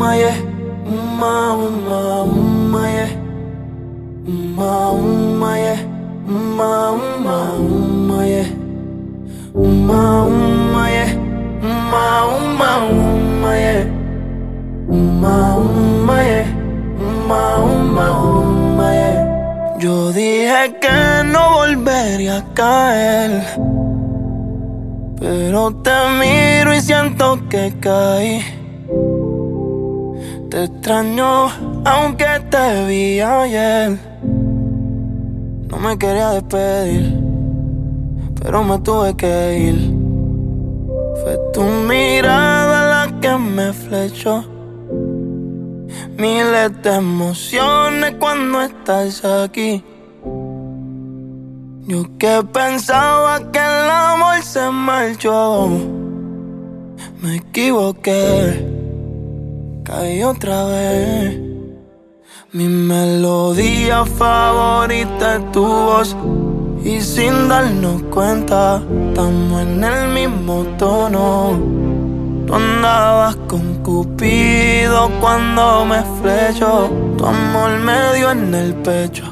Uma, yeah. Uma, uma, uma, yeah. Uma, uma, yeah. Uma, uma, uma, yeah. Uma, uma, yeah. Uma, uma, uma, yeah. Uma, uma, yeah. Uma, uma, uma, yeah. Yo dije que no volvería a caer. Pero te miro y siento que caí. Te extraño aunque te vi ayer. No me quería despedir, pero me tuve que ir. Fue tu mirada la que me flechó. Miles de emociones cuando estás aquí. Yo que pensaba que el amor se marchó, me equivoqué, caí otra vez. Mi melodía favorita es tu voz y sin darnos cuenta estamos en el mismo tono. Tú andabas con Cupido cuando me flechó, tu amor me dio en el pecho.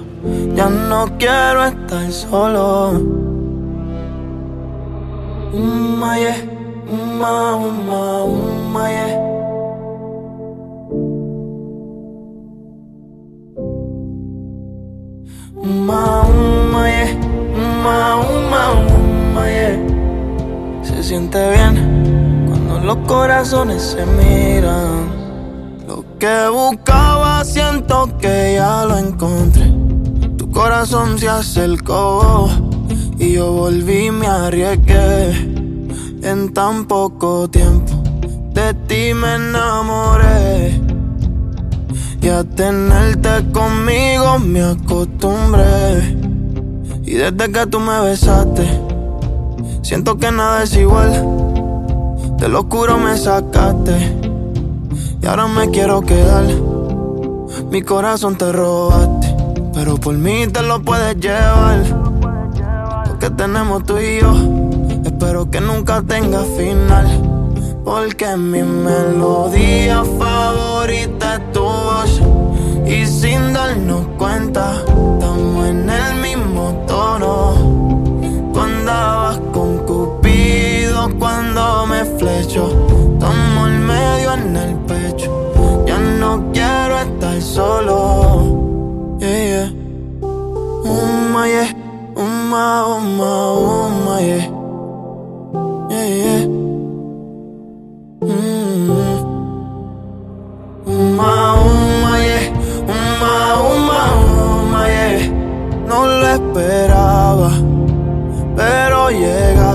Ya no quiero estar solo. Uma, yeah. Uma, uma, uma, Uma, uma, yeah. Uma, uma, uma, yeah. Se siente bien cuando los corazones se miran. Lo que buscaba siento que ya lo encontré. Tu corazón se acercó y yo volví me arriesgué. En tan poco tiempo de ti me enamoré. A tenerte conmigo me acostumbré. Y desde que tú me besaste, siento que nada es igual. De lo oscuro me sacaste. Y ahora me quiero quedar. Mi corazón te robaste. Pero por mí te lo puedes llevar. Lo que tenemos tú y yo. Espero que nunca tenga final. Porque mi melodía favorita es tu voz. Y sin darnos cuenta, estamos en el mismo tono. Tú andabas con Cupido cuando me flechó. Pero